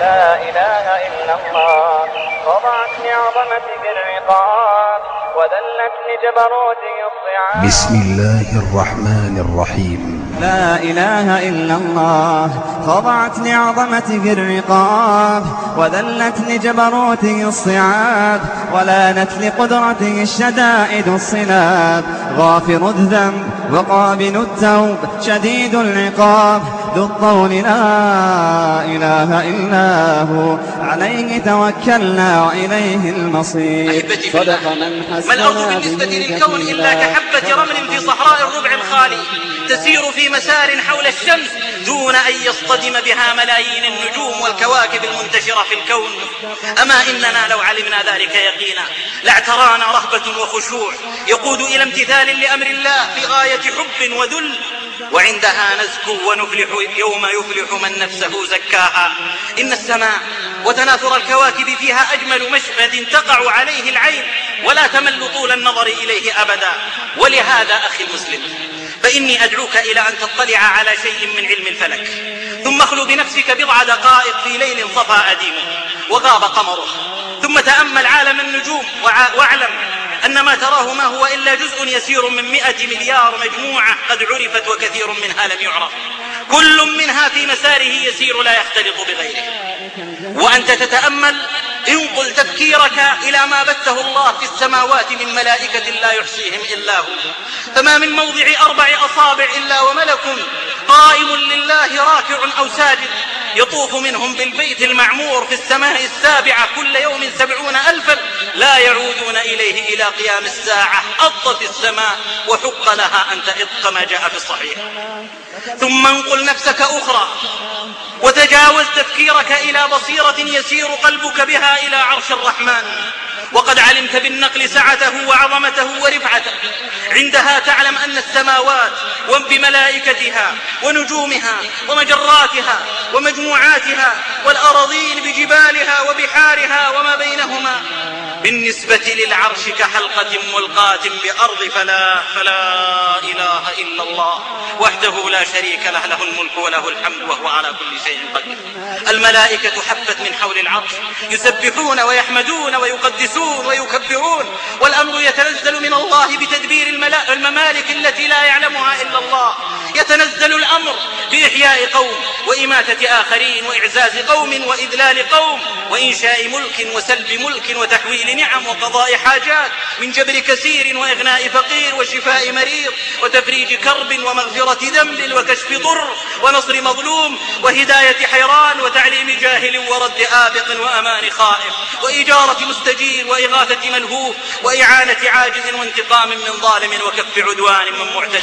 لا إله إلا الله. خضعت لعظمتك الرقاب وذلت لجبروتك الصعاب بسم الله الرحمن الرحيم. لا إله إلا الله. خضعت لعظمته الرقاب وذلت لجبروته الصعاب. ولانت لقدرته الشدائد الصلاب. غافر الذنب وقابل التوب شديد العقاب. ذو الطول لا إله إلا هو. عليه توكلنا وإليه المصير. صدق من حسن ما الأرض بالنسبة للكون إلا كحبة رمل في صحراء الربع الخالي تسير في مسار حول الشمس دون أن يصطدم بها ملايين النجوم والكواكب المنتشرة في الكون. أما إننا لو علمنا ذلك يقينا لاعترانا رهبة وخشوع. يقود إلى امتثال لأمر الله في غاية حب وذل. وعندها نزكو ونفلح يوم يفلح من نفسه زكاها. إن السماء وتناثر الكواكب فيها أجمل مشهد تقع عليه العين ولا تمل طول النظر إليه أبدا. ولهذا أخي المسلم فإني أدعوك إلى أن تطلع على شيء من علم الفلك. ثم اخلو بنفسك بضع دقائق في ليل صفى أديمه وغاب قمره. ثم تأمل عالم النجوم واعلم أن ما تراه ما هو إلا جزء يسير من مئة مليار مجموعة قد عرفت وكثير منها لم يعرف. كل منها في مساره يسير لا يختلط بغيره. وأنت تتأمل انقل تفكيرك إلى ما بثه الله في السماوات من ملائكة لا يحصيهم إلا هو. فما من موضع أربع أصابع إلا وملك قائم لله راكع أو ساجد. يطوف منهم بالبيت المعمور في السماء السابعة كل يوم سبعون ألفا لا يعودون إليه إلى قيام الساعة أضت السماء وحق لها أن تئط كما جاء في الصحيح. ثم انقل نفسك أخرى وتجاوز تفكيرك إلى بصيرة يسير قلبك بها إلى عرش الرحمن. وقد علمت بالنقل سعته وعظمته ورفعته. عندها تعلم أن السماوات وبملائكتها ونجومها ومجراتها ومجموعاتها والأراضين بجبالها وبحارها وما بينهما بالنسبة للعرش كحلقة ملقاة بأرض فلا فلا إله إلا الله. وحده لا شريك له له الملك وله الحمد وهو على كل شيء قدير. الملائكة حفت من حول العرش يسبحون ويحمدون ويقدسون ويكبرون والأمر يتنزل من الله بتدبير الممالك التي لا يعلمها إلا الله. يتنزل الأمر بإحياء قوم وإماتة آخرين وإعزاز قوم وإذلال قوم وإنشاء ملك وسلب ملك وتحويل نعم وقضاء حاجات من جبر كثير وإغناء فقير وشفاء مريض وتفريج كرب ومغفرة ذنب وكشف ضر ونصر مظلوم وهداية حيران وتعليم جاهل ورد آبق وأمان خائف وإجارة مستجير وإغاثة ملهوف وإعانة عاجز وانتقام من ظالم وكف عدوان من معتدل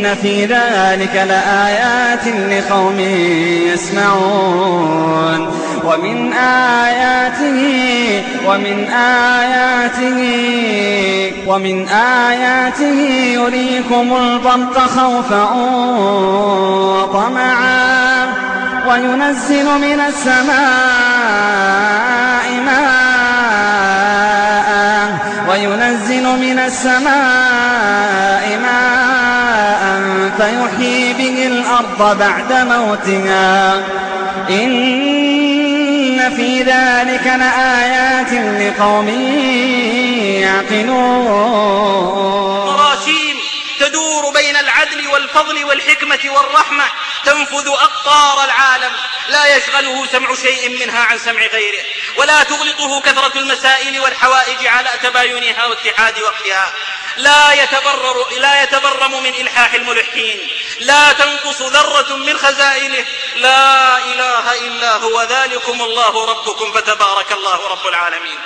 إن في ذلك لآيات لقوم يسمعون. ومن آياته ومن آياته ومن آياته يريكم البرق خوفا وطمعا. وينزل من السماء ماء. وينزل من السماء فيحيي به الأرض بعد موتها. إن في ذلك لآيات لقوم يعقلون. مراسيم تدور بين العدل والفضل والحكمة والرحمة تنفذ أقطار العالم. لا يشغله سمع شيء منها عن سمع غيره ولا تغلطه كثرة المسائل والحوائج على تباينها واتحاد وقتها. لا يتبرر لا يتبرم من إلحاح الملحين. لا تنقص ذرة من خزائنه. لا إله إلا هو. ذلكم الله ربكم فتبارك الله رب العالمين.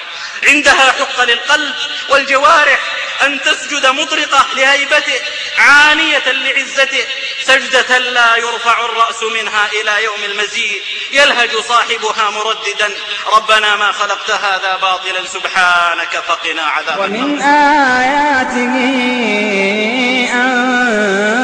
عندها حق للقلب والجوارح أن تسجد مطرقة لهيبته عانية لعزته. سجدة لا يرفع الرأس منها إلى يوم المزيد. يلهج صاحبها مرددا ربنا ما خلقت هذا باطلا سبحانك فقنا عذاب ومن آياته أن